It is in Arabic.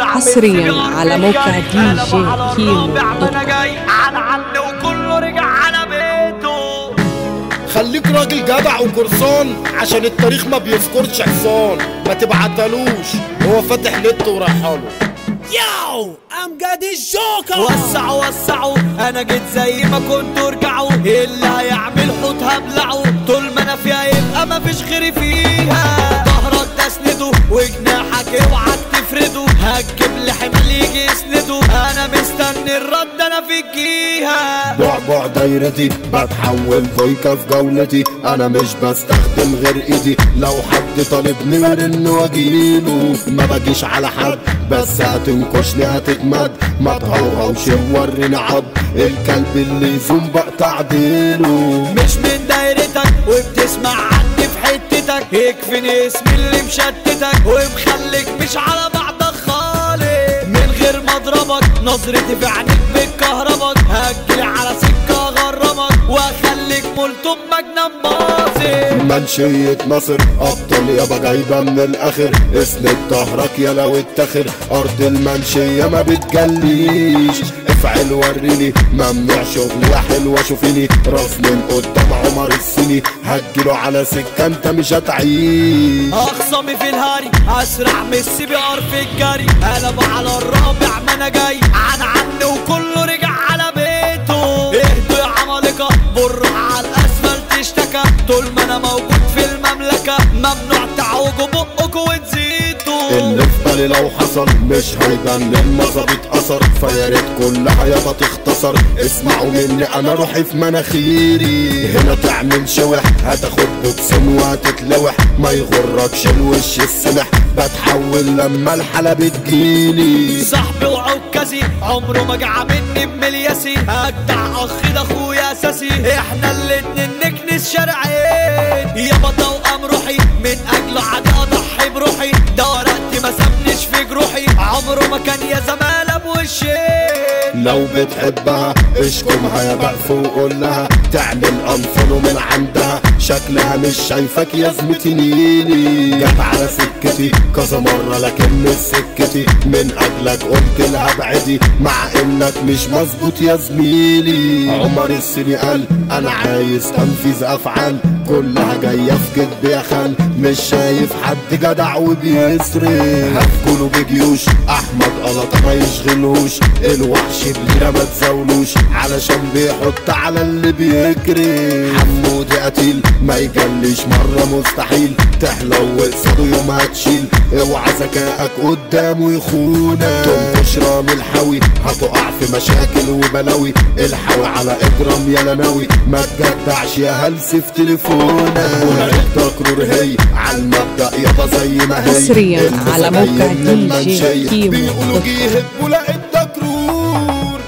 حصريا على موقع دي جي كيمو. عن عني وكله رجع على بيته. خليك راجل جدع وقرصان عشان التاريخ ما بيذكرش حصان. ما تبعتلوش. هو فاتح نت ورايحاله ياو امجد الجوكر وسعوا وسعوا. أنا جيت زي ما كنتوا ارجعوا. اللي هيعمل حوت هبلعه؟ طول ما أنا فيها يبقى مفيش غيري فيها. ظهرك تسنده وجناحك اوعك تفرده. هتجيب لي حمل يجي يسنده أنا مستني الرد أنا في الجيهه بعبع دايرتي بتحول ضيكة في جولتي. أنا مش بستخدم غير إيدي. لو حد طالبني مرن واجيله ما باجيش على حد. بس هتنكشني هتجمد ما تهوهوش وريني عض. الكلب اللي يزوم بقطع ديله مش من دايرتك وبتسمع عني في حتتك. يكفيني اسمي اللي مشتتك. ومخليك مش على بعضك اضربك. نظرتي في عينيك بتكهربك هجيلي على سكة اغرمك واخليك ملتم مجنن باظي منشية نصر أبطال يابا جايبة من الآخر. اسند ظهرك يا لو اتخر أرض المنشية ما بتجليش. افعل وريني ممنوع شغل يا حلوة شوفيني راس من قدام عمر السني هتجيله على سكة انت مش هتعيش. أخصمي في الهاري. أسرع من ال CBR في الجري. قلب على الرابع ما أنا جاي. عن عني وكله رجع على بيته. اهدوا يا عمالقة. بر على الأسفلت اشتكى. طول ما أنا موجود في المملكة. لو حصل مش هيبان المظابيط اثر فيا ريت كلها يابا تختصر اسمعوا مني أنا روحي في مناخيري. هنا تعمل شوح هتاخد بوكسين وهتتلوح. ما يغركش الوش السمح بتحول لما الحالة بتجيلي. صاحبي وعكازي عمره ما جع مني بملياسي اجدع اخ ده أخويا أساسي. إحنا الاتنين نكنس شرعين يابا توأم روحي لو بتحبها اشكمها يا بقف وقول لها تعمل انفولو من عندها. شكلها مش شايفك يا زميلتي نيلي جت على سكتي كذا مرة لكن مش سكتي. من أجلك قلت لها ابعدي مع إنك مش مظبوط يا زميلي. عمر السني قال أنا عايز تنفيذ أفعال كلها جاية في كدب يا خال. مش شايف حد جدع وبيسرق. هفكله بجيوش أحمد قلطة ما يشغلوش. الوحش بليرة ما تزاولوش علشان بيحط على اللي بيجري. حمودي قتيل ما يجليش مرة مستحيل. تحلو وقصاده يوم هتشيل. اوعى ذكائك قدامه يخونك تنكش رامي الحاوي هتقع في مشاكل وبلاوي. الحاوي على إجرام يا لناوي ما تجدعش يا هلس في تليفونك. تكرر هي على المبدأ يابا زي ما هي. على موقع دي جي. كيمو بيقولوا جه يهبوا لا إنت